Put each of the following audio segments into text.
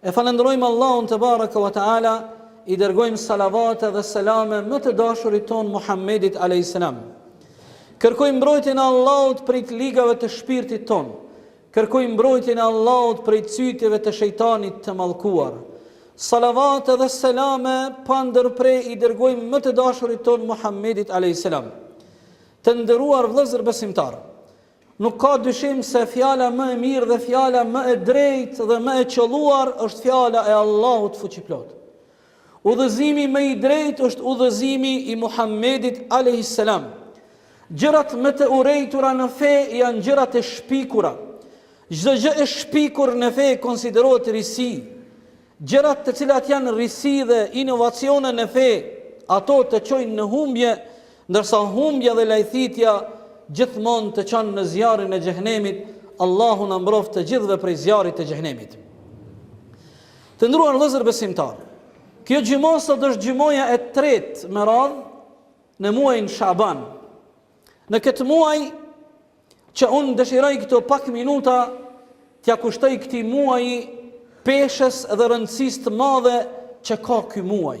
E falënderojmë Allahun tebareke ve teala, i dërgojmë salavate dhe selame më të dashurit tonë Muhammedit alejhi selam. Kërkojmë mbrojtjen e Allahut prej të ligave të shpirtit tonë. Kërkojmë mbrojtjen e Allahut prej cytjeve të shejtanit të mallkuar. Salavate dhe selame pandërpre i dërgojmë më të dashurit tonë Muhammedit alejhi selam. Të nderuar vëllezër besimtarë, Nuk ka dyshim se fjala më e mirë dhe fjala më e drejtë dhe më e qëlluar është fjala e Allahut Fuqiplotë. Udhëzimi më i drejtë është udhëzimi i Muhammedit alejhi selam. Gjërat më të urrejtura në fe janë gjërat e shpikura. Çdo gjë e shpikur në fe konsiderohet risi. Gjërat të cilat janë risi dhe inovacione në fe, ato të çojnë në humbje Ndërsa humbja dhe lajthitja gjithmonë të çon në zjarrin e xhehenemit, Allahu na mbroftë të gjithëve prej zjarrit të xhehenemit. Të ndruar vllezër besimtarë, kjo xhuma sot është xhumaja e tretë me radhë në muajin Shaban. Në këtë muaj që unë dëshiroj këto pak minuta t'ia kushtoj këtij muaji peshës dhe rëndësisë të madhe që ka ky muaj.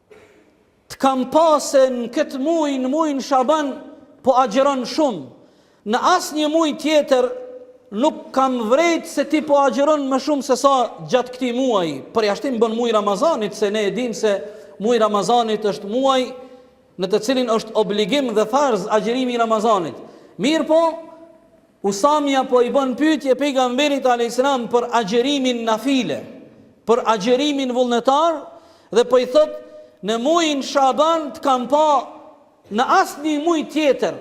Të kam pa se në këtë muj, në mujin Shaban, po agjëron shumë. Në asnjë muj tjetër, nuk kam vrejt se ti po agjëron më shumë se sa gjatë këtij muaj. Përjashtim bën muji i Ramazanit, se ne e dimë se muji i Ramazanit është muaj në të cilin është obligim dhe farz agjërimi i Ramazanit. Mirëpo, Usamja po i bën pyetje Pejgamberit alejhi selam për agjerimin nafile, për agjerimin vullnetar dhe po i thotë në muajin Shaaban të kam pa në asnjë muaj tjetër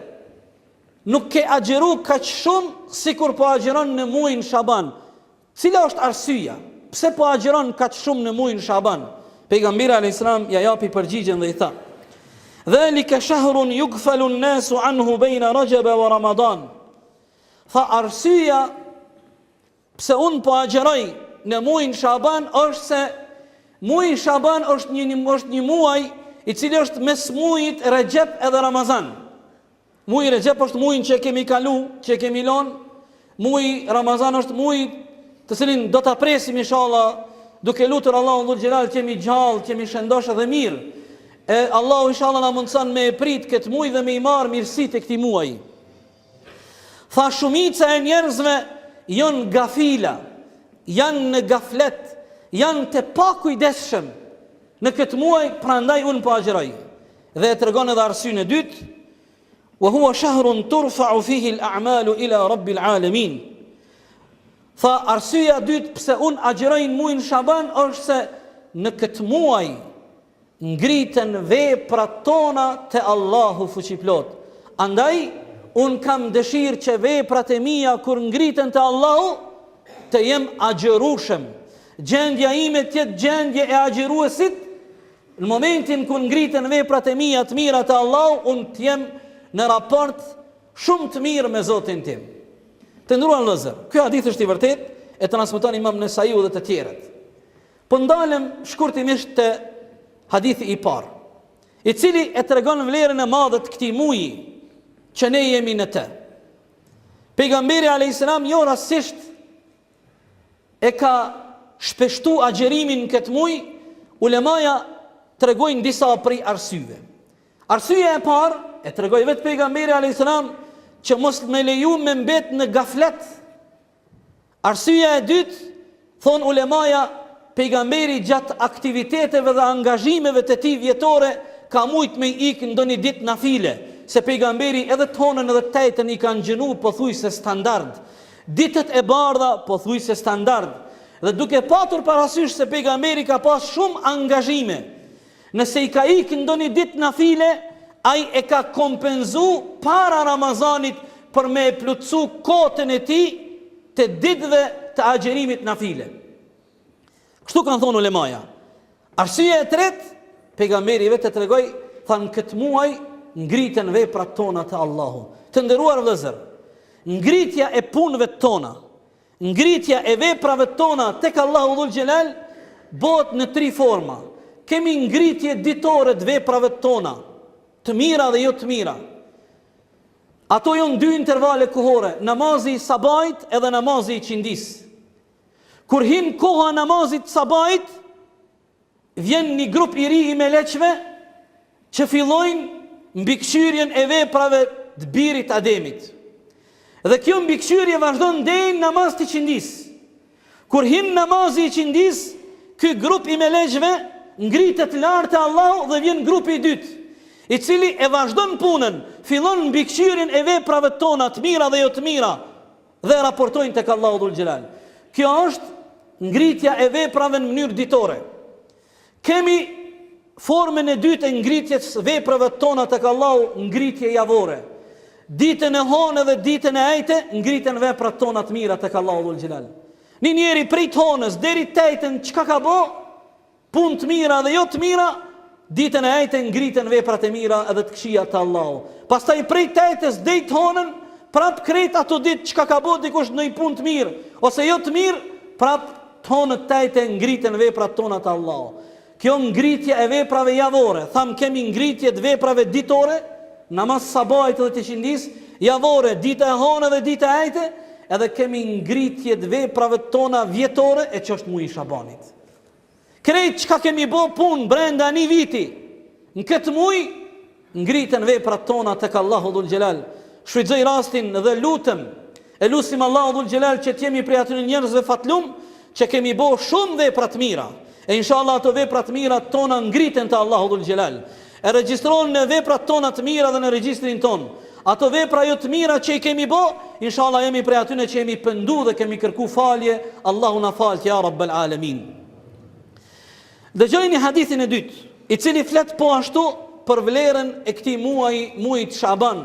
nuk ke agjeru kaq shumë sikur po agjeron në muajin Shaaban. Cila është arsyeja, pse po agjëron kaq shumë në muajin Sha'ban? Pejgamberi alejhi selam ia japi përgjigjen dhe i tha, Dhalika shahrun yughfalu an-nasu anhu baina Rajab wa Ramadan. Tha arsyeja pse un po agjëroj në muajin Sha'ban është se muaji Sha'ban është një është një muaj i cili është mes muajit Rexhep edhe Ramazan. Muaji Rexhep është muaji që e kemi kalu, që e kemi lënë. Muaji Ramazan është muaji të cilin do ta presim inshallah, duke lutur Allahun dhul xhelal që jemi gjallë, që jemi shëndosh dhe mirë. E Allahu inshallah na mundson me e prit këtë muaj dhe me i marr mirësitë e këtij muaji. Tha shumica e njerëzve janë gafila, janë në gaflet, janë të pakujdesshëm në këtë muaj, prandaj unë po agjëroj. Dhe e tregon edhe arsyen e dytë, "Wa huwa shahrun turfa'u fihi al-a'malu ila Rabbil 'alamin." Tha arsyeja e dytë pse un agjëroj në mujin Shaban është se në këtë muaj ngriten veprat tona te Allahu Fuqiplot. Andaj un kam dëshirë që veprat e mia kur ngriten te Allahu të jem agjërushem. Gjendja ime të jetë gjendje e agjëruesit Në momentin kur ngriten veprat e mia të mira te Allahu, unë të jem në raport shumë të mirë me Zotin tim. Të nderuar vëllezër, kjo hadith është i vërtetë, e transmeton Imam Nesaiu dhe të tjerët. Po ndalem shkurtimisht te hadithi i parë, i cili e tregon vlerën e madhe të këtij muji që ne jemi në të. Pejgamberi alayhis salam jo rastësisht e ka shpeshtu agjerimin në këtë muj, ulemaja tregojnë disa prej arsyve. Arsyeja e parë, e tregoi vetë pejgamberi alayhis salam, që mos me leju me mbet në gaflet. Arsyeja e dytë, thon ulemaja, pejgamberi gjatë aktiviteteve dhe angazhimeve të tij vjetore ka mujt me ikë ndonjë ditë nafile, se pejgamberi edhe t'honën edhe t'ejten i ka agjënu pothuajse standard. Ditët e bardha pothuajse standard dhe duke patur parasysh se pejgamberi ka pas shumë angazhime, nëse i ka ikë ndonjë ditë nafile, ai e ka kompenzu para Ramazanit për me e plotësu kuotën e tij të ditëve të agjërimit nafile. Kështu kanë thonë ulemaja, Arsyeja e tretë, Pejgamberi vetë tregoi, tha në këtë muaj ngriten veprat tona te Allahu. Të nderuar vëllezër, ngritja e punëve tona, ngritja e veprave tona tek Allahu dhul xhelal bohet në tri forma. Kemi ngritje ditore të veprave tona, të mira dhe jo të mira. Ato janë dy intervale kohore, namazi i sabajt edhe namazi i qindis. Kur hin koha e namazit t'sabajt, vjen një grup i ri i meleqve që fillojnë mbikëqyrjen e veprave të birit t'Ademit. Dhe kjo mbikëqyrje vazhdon deri në namaz të qindis. Kur hin namazi i qindis, ky grup i meleqve ngritet lart te Allahu dhe vjen grupi i dytë, i cili e vazhdon punën, fillon mbikëqyrjen e veprave tona të mira dhe jo të mira, Dhe e raportojnë tek Allahu Dhul Xhelal. Kjo është ngritja e veprave në mënyrë ditore. Kemi formën e dytë e ngritjes së veprave tona tek Allahu, ngritje javore. Ditën e honë dhe ditën e ejte ngriten veprat tona të mira tek Allahu Dhul Xhelal. Një njeri prej të honës deri t'ejten çka ka bo? Punë të mira dhe jo të mira, ditën e ajte ngriten veprat e mira edhe të këqijat te Allahu. Pastaj prej të ajtes dej të hanën, prap krejt ato ditë çka ka bo dikush ndonjë punë të mirë ose jo të mirë, prap të honët të ajte ngriten veprat tona te Allahu. Kjo ngritje e veprave javore, thamë kemi ngritje të veprave ditore, namaz sabahit dhe t'ikindisë, javore, dita e honë dhe dita e ajte, edhe kemi ngritje të veprave tona vjetore e që është muji i shabanit. Krejt çka kemi bo punë brenda një viti, në këtë muj ngriten veprat tona tek Allahu Dhul Xhelal. Shfrytëzoj rastin dhe lutem, e lusim Allahu Dhul Xhelal që të jemi prej atyne njerëzve fatlum që kemi bo shumë vepra të mira. E inshallah ato vepra të mira tona ngriten te Allahu Dhul Xhelal. E regjistrohen në veprat tona të mira dhe në regjistrin tonë ato vepra jo të mira që i kemi bo, inshallah jemi prej atyne që jemi pëndu dhe kemi kërku falje, Allahu na faltë, ja Rabbel Alemin. Dëgjojni hadithin e dytë, i cili flet po ashtu për vlerën e këtij muaji, muajit shaban,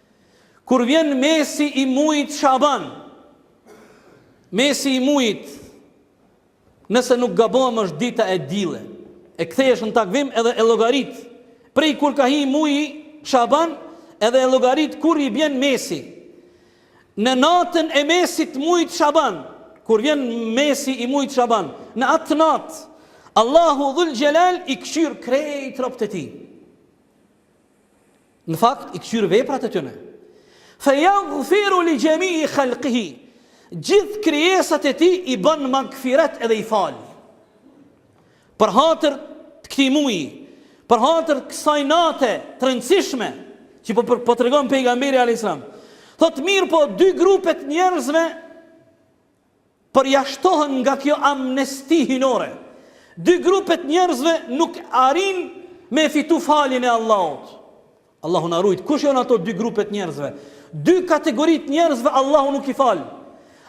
Kur vjen mesi i muajit Shaaban, mesi i muajit, nëse nuk gabohem është dita e dile, e kthehesh në takvim edhe e llogarit, prej kur ka hi muaji Shaaban, edhe e llogarit kur i bjen mesi. Në natën e mesit të muajit Shaaban, kur vjen mesi i muajit Shaaban, në atë natë Allahu Dhul Xhelal i këqyr krejt robët e tij. Në fakt i këqyr veprat e tyne. Fe jaghfiru li xhemi'i khalqihi. Gjithë krijesat e tij i bën magfiret edhe i fal. Për hatër të këtij muaji, për hatër kësaj nate të rëndësishme që po tregon pejgamberi alayhis salam. Thotë mirëpo dy grupe t'njerëzve përjashtohen nga kjo amnesti hyjnore. Dy grupe të njerëzve nuk arrijnë me e fitu faljen e Allahut. Allahu na rujt, kush janë ato dy grupe të njerëzve? Dy kategori të njerëzve Allahu nuk i fal.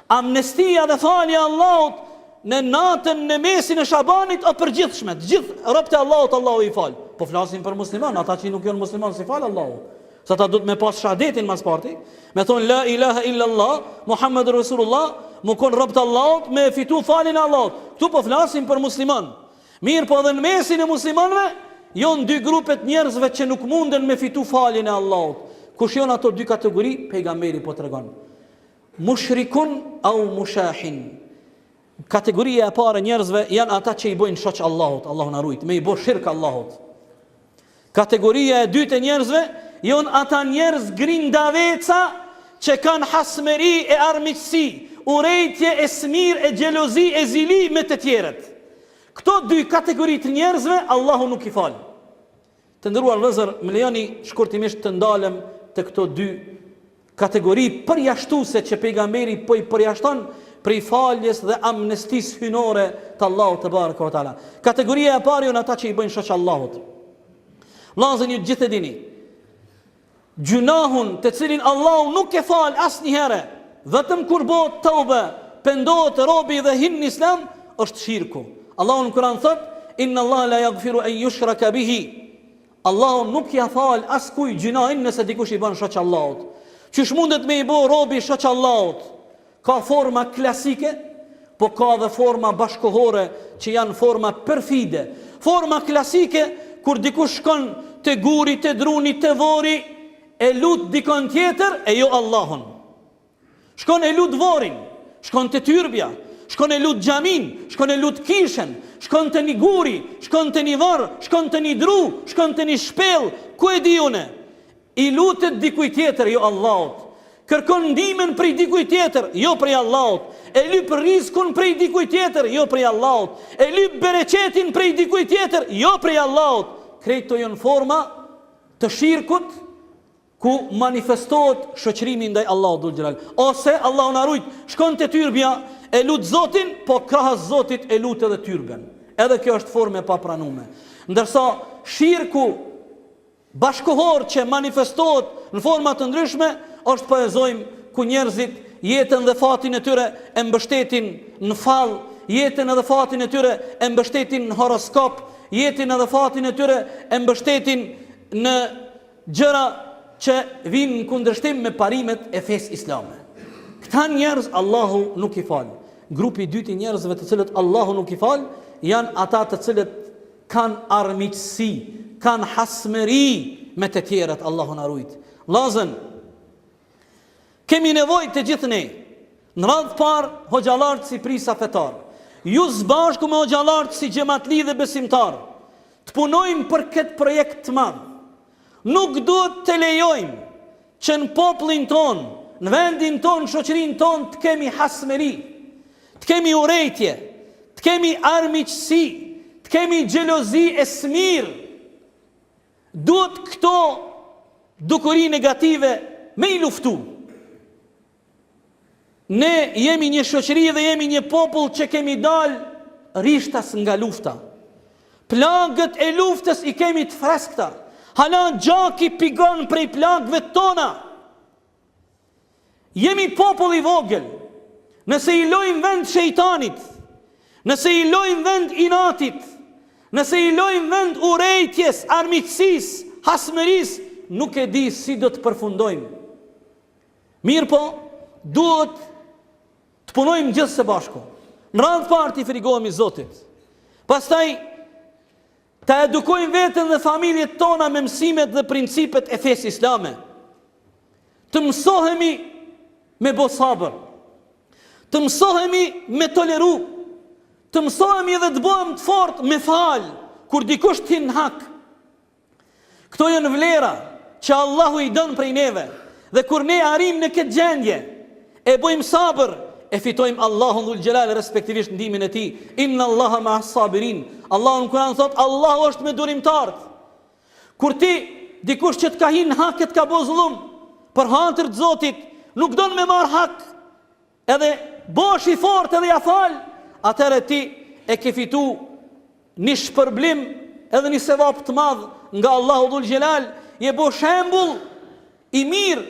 Amnestia dhe falja e Allahut në natën në mesin e Shabanit o e përgjithshme, të gjithë robët e Allahut Allahu i fal. Po flasim për muslimanë, ata që nuk janë muslimanë s'i fal Allahu. Se ata duhet me pas shahadetin ma s'pari, me thonë la ilaha illa Allah, Muhammed Rasulullah, me konë robët e Allahut, me fitu faljen e Allahut. Këtu po flasim për musliman. Mirëpo edhe në mesin e muslimanve, jonë dy grupe t'njerëzve që nuk munden me fitu faljen e Allahut. Kush jonë ato dy kategori, pejgamberi po tregon. Mushrikun au mushahin. Kategoria e parë e njerëzve janë ata që i bojnë shoq Allahut, Allahu na rujt, me i bo shirk Allahut. Kategoria e dytë e njerëzve janë ata njerëz grindaveca që kanë hasmeri e armiqësi, urrejtje e smir e xhelozi e zili me të tjerët. Këto dy kategori të njerëzve Allahu nuk i fal. Të nderuar vëllezër, më lejoni shkurtimisht të ndalem te këto dy kategori përjashtuese që pejgamberi po i përjashton prej faljes dhe amnestisë hyjnore të Allahut tebareke ve teala. Kategoria e parë janë ata që i bëjnë shoq Allahut. Vllazën, ju gjithë e dini. Gjynahin të cilin Allahu nuk e fal asnjëherë, vetëm kur bëhet teube, pendohet robi dhe hin në Islam, është shirku. Allahu në Kur'an thotë, Inna Allaha la yaghfiru an yushraka bihi. Allahu nuk ia fal askujt gjynahin nëse dikush i bën shoq Allahut. Qysh mundet me i bo robi shoq Allahut? Ka forma klasike, po ka edhe forma bashkëkohore që janë forma perfide. Forma klasike, kur dikush shkon te guri, te druni, te vori, e lut dikon tjetër e jo Allahun. Shkon e lut vorin, shkon te tyrbja, shkon e lut xhamin, shkon e lut kishën, shkon te ni guri, shkon te ni varr, shkon te ni dru, shkon te ni shpellë, ku e di unë? I lutet dikujt tjetër, jo Allahut. Kërkon ndihmën prej dikujt tjetër, jo prej Allahut. E lyp rrizkun prej dikujt tjetër, jo prej Allahut. E lyp bereqetin prej dikujt tjetër, jo prej Allahut. Krejt këto janë forma të shirkut ku manifestohet shoqërimi ndaj Allahut dhul xhelal. Ose Allahu na rujt, shkon te tyrbja e lut Zotin, po krahas Zotit e lut edhe tyrben. Edhe kjo është formë e papranume. Ndërsa shirku bashkëkohor që manifestohet në forma të ndryshme është po e zojmë ku njerëzit jetën dhe fatin e tyre e mbështetin në fall jetën edhe fatin e tyre e mbështetin në horoskop jetën edhe fatin e tyre e mbështetin në gjëra që vijnë në kundërshtim me parimet e fesë islame këta njerëz Allahu nuk i fal grupi i dytë i njerëzve të cilët Allahu nuk i fal janë ata të cilët kanë armiqësi, kanë hasmeri me të tjerët, Allahu na rujt. Vllazën, kemi nevojë të gjithë ne. Në radhë parë, hoxhallarët si prisa fetar. Ju zbashku me hoxhallarët si xhematli dhe besimtar. Të punojmë për këtë projekt të madh. Nuk duhet të lejojmë që në popullin tonë, në vendin tonë, në shoqërinë tonë të kemi hasmeri, të kemi urrejtje, të kemi armiqësi, të kemi xhelozi e smirë. Duhet këto dukuri negative me i luftu. Ne jemi një shoqëri dhe jemi një popull që kemi dalë rishtas nga lufta. Plagët e luftës i kemi të freskëta. Hala gjaki pigon prej plagëve tona. Jemi popull i vogël. Nëse i lojm vend shejtanit, nëse i lojm vend inatit, nëse i lojm vend urrejtjes, armiqësisë, hasmërisë, nuk e di si do të përfundojmë. Mirëpo, duhet të punojmë gjithë së bashku. Në radhë të parë t'i frigohemi Zotit. Pastaj, ta edukojmë veten dhe familjet tona me mësimet dhe principet e fesë islame. Të mësohemi me bo sabër. Të mësohemi me toleru. Të mësohemi edhe të bohemi të fortë me falë, kur dikush të hin hak. Këto janë vlera që Allahu i don prej neve dhe kur ne arrijmë në këtë gjendje e bojmë sabër e fitojmë Allahun dhul xhelal respektivisht ndihmën e tij. Inna Allaha ma sabirin. Allahu në Kur'an thotë Allahu është me durimtarët. Kur ti dikush që të ka hin hak e të ka bo zullum për hatër të Zotit, nuk don me marr hak Edhe bohesh i fortë edhe ja fal, atëherë ti e ke fitu një shpërblim edhe një sevap të madh nga Allahu Dhul Xhelal, je bo shembull i mirë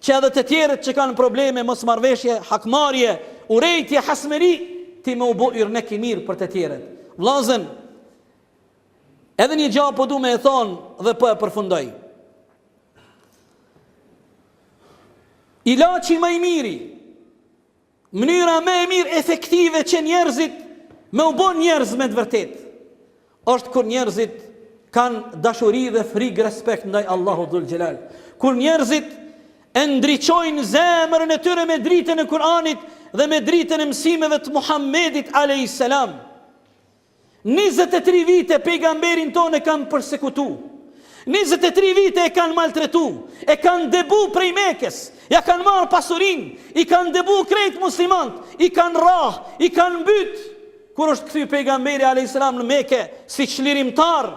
që edhe të tjerët që kanë probleme mosmarrëveshje, hakmarrje, urrejtje, hasmeri, ti me u bo yrnek i mirë për të tjerët. Vllazën, edhe një gjë po du me e thonë dhe po e përfundoj. Ilaçi ma i miri, mënyra më e mirë efektive që njerëzit me u bo njerëz me të vërtetë, është kur njerëzit kanë dashuri dhe frikë respekt ndaj Allahut dhul xhelal. Kur njerëzit e ndriçojnë zemrën e tyre me dritën e Kur'anit dhe me dritën e mësimeve të Muhammedit alejhi selam. Njëzet e tri vite pejgamberin tonë e kanë persekutu, njëzet e tri vite e kanë maltretu, e kanë debu prej Mekes, ja kanë marrë pasurinë, i kanë debu krejt muslimanët, i kanë rrah, i kanë mbyt, kur është kthy pejgamberi a.s. në Meke, si çlirimtar,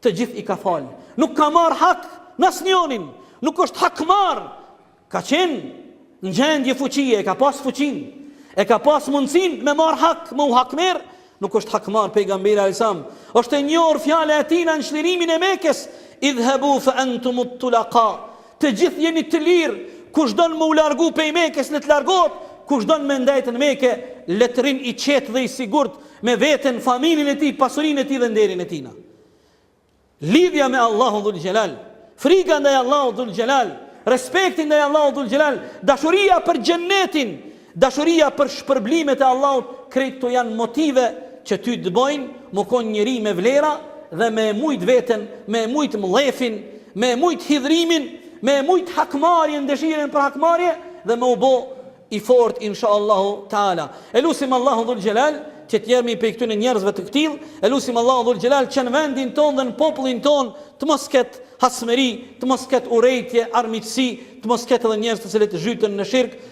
Të gjithë i ka falë. Nuk ka marrë hak n'asnjonin. Nuk është hakmarr. Ka qenë n'gjendje fuqie, e ka pasë fuqinë, e ka pasë mundësinë me marrë hak, me u hakmerr, nuk është hakmarr Pejgamberi alajhi selam. Është e njohur fjala e tij në çlirimin e Mekes, Idhhabu fa antumut tulaqa. Të gjithë jeni të lirë, kush don me u largu pej Mekës le të largohet, kush don me ndejt në Mekë le të rrinë i qetë dhe i sigurt me veten, familjen e tij, pasurinë e tij dhe nderin e tina. Lidhja me Allahun Dhul Xhelal, frika ndaj Allahut Dhul Xhelal, respekti ndaj Allahut Dhul Xhelal, dashuria për Xhennetin, Dashuria për shpërblimet e Allahut krejt këto janë motive që ty të bojnë me u kon njeri me vlera dhe me e mujt veten, me e mujt mllefin, me e mujt hidhërimin, me e mujt hakmarrjen, dëshirën për hakmarrje dhe me u bo i fortë inshallahu teala. E lusim Allahun dhul xhelal që të jemi pej këtyne njerëzve të këtillë, e lusim Allahun dhul xhelal që në vendin tonë dhe në popullin tonë të mos ketë hasmëri, të mos ketë urrejtje, armiqësi, të mos ketë edhe njerëz të cilët zhyten në shirk,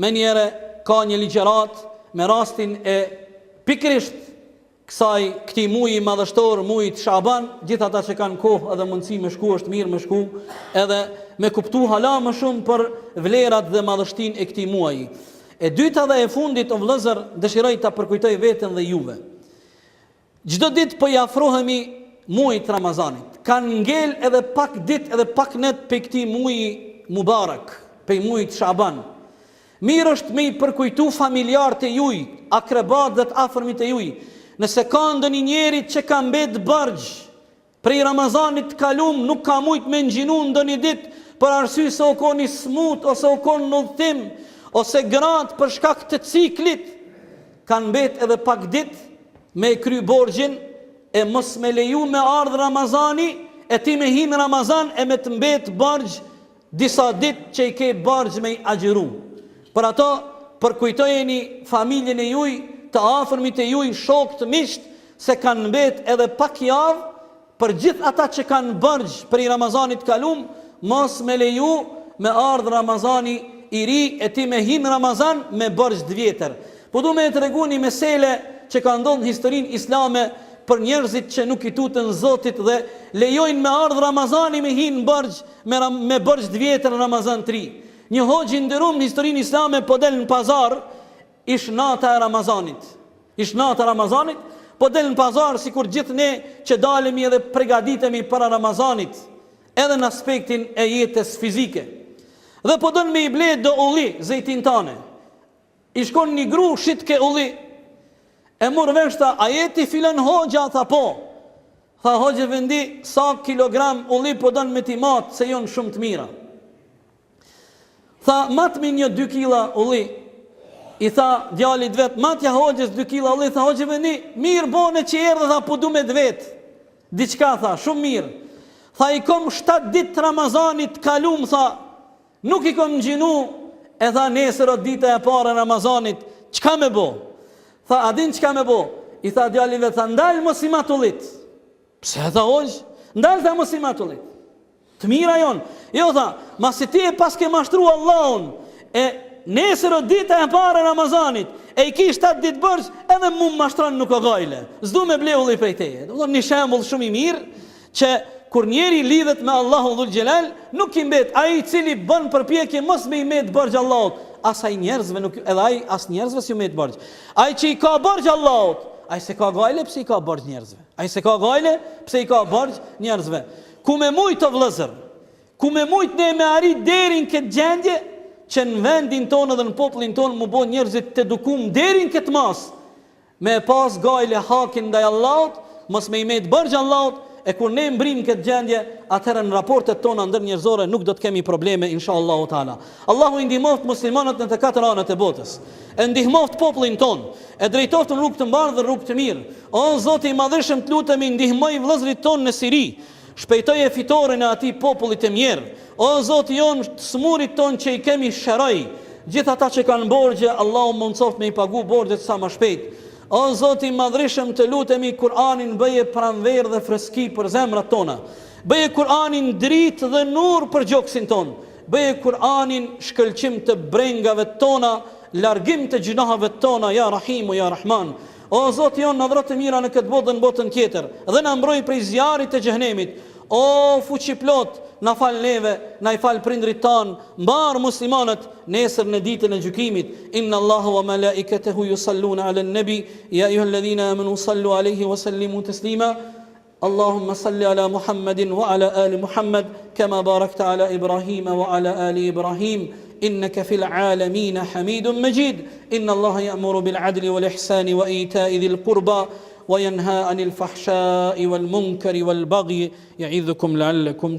Menjëherë ka një ligjëratë me rastin e pikërisht kësaj këtij muaji madhështor, muajit Shaban, gjithë ata që kanë kohë edhe mundësi me shku është mirë me shku edhe me kuptu hala më shumë për vlerat dhe madhështinë e këtij muaji. E dyta dhe e fundit o vëllezër dëshiroj ta përkujtoj veten dhe juve. Çdo ditë po i afrohemi muajit të Ramazanit. Kanë ngel edhe pak ditë edhe pak net pej këtij muaji mubarak, pej muajit Shaban. Mirë është me i përkujtu familjarët e juj, akrebatë dhe të afërmit e juj. Nëse ka ndonjë njeri që ka mbet barxh Prej Ramazanit të kalum nuk ka mujt me ngjinu ndonjë ditë për arsye se u kon i smutë ose u kon n'udhëtim ose gratë për shkak të ciklit kanë mbetë edhe pak ditë me e kry borxhin e mos me leju me ardhë Ramazani e ti me hi në Ramazan e me të mbetë borxh Disa ditë që i ke barxh me i agjëru. Për ato, përkujtojeni familjen e juj, të afërmit e juj, shokët, miqtë, se kanë mbetë edhe pak javë, për gjithë ata që kanë barxh prej Ramazanit të kalum, mos me leju me ardhë Ramazani i ri e ti me hi në Ramazan me barxh të vjetër. Po du me e tregu një mesele që ka ndodhë në historinë islame për njerëzit që nuk i tuten Zotit dhe lejojnë me ardhë Ramazani me hi n'barxh, Me me borxh të vjetër Ramazan t'ri Një hoxhë i nderum në historinë islame po del në pazar Ish nata e Ramazanit Ish nata e Ramazanit Po del në pazar sikur gjithë ne që dalemi edhe pregaditemi para Ramazanit Edhe në aspektin e jetës fizike Dhe po don me i ble do ulli zejtin tane I shkon një gru shitke ulli E mor vesht a je ti filan hoxha tha po Tha hoxh efendi sa kilogram ulli po don me ti mat se jon shum të mira Tha matmi një dy kila ulli I tha djalit vet matja hoxhës dy kila ulli tha hoxh efendi mir bone që erdhe tha po du me të vet diçka tha shum mir Tha i kom shtat dit të ramazanit të kalum tha Nuk i kom ngjinu e tha nesër o dita e parë e Ramazanit çka me bo tha a din çka me bo i tha djali vet tha ndal mos i mat ullit pse tha hoxh ndal tha mos i mat ullit të mira jon jo tha masi ti e paske mashtru Allahun e nesër o dita e parë e Ramazanit e i ki 7 ditë borxh edhe mu mashtron nuk o gajle s'du me ble ulli prej teje domethon një shembull shumë i mirë Që kur njeri lidhet me Allahu Dhul Xhelal, nuk i mbet ai i cili bën përpjekje mos me i met borxh Allahut, as ai njerëzve nuk, edhe ai as njerëzve s'ju met borxh. Ai që i ka borxh Allahut, ai s'e ka gajle pse i ka borxh njerëzve. Ai s'e ka gajle pse i ka borxh njerëzve. Ku me mujt o vëllezër? Ku me mujt ne me arrit deri në këtë gjendje që në vendin tonë edhe në popullin tonë mu bë njerëzit t'edukum deri në këtë masë? Me e pas gajle hakin ndaj Allahut, mos me i met borxh Allahut, e kur ne mbrijmë këtë gjendje, atëherë në raportet tona ndërnjerëzore nuk do të kemi probleme insha Allahu Teala. Allahu i ndihmoftë muslimanët në të katër anët e botës. E ndihmoftë popullin tonë, e drejtoftë në rrugë të mbarë dhe rrugë të mirë. O Zoti i Madhrishëm të lutemi ndihmoji vëllezërit tonë në Siri, Shpejtoje fitoren e atij popullit të mjerë o zoti jonë t'smurit tonë që i kemi shëroj gjithë ata që kanë borxhe Allahu mundsoft me i pagu borxhet sa ma shpejt o zoti i madhrishëm të lutemi kuranin bëje pranverë dhe freski për zemrat tona bëje kuranin dritë dhe nur për gjoksin tonë bëje kuranin shkëlqim të brengave tona largim të gjynahave tona ja rahimu ja rahman O Zoti jonë na dhuro të mira në këtë botë dhe në botën tjetër dhe na mbroj prej zjarrit të xhehenemit O fuqiplot na fal neve na i fal prindrit tanë mbarë muslimanët nesër në ditën e gjykimit Inna Allahe wa malaiketehu yusallune alen nebi ya eyyuhalladhina amanu sallu alejhi wa sallimu teslima اللهم صل على محمد وعلى ال محمد كما باركت على ابراهيم وعلى ال ابراهيم انك في العالمين حميد مجيد ان الله يامر بالعدل والاحسان وايتاء ذي القربى وينهى عن الفحشاء والمنكر والبغي يعظكم لعلكم